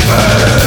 Forever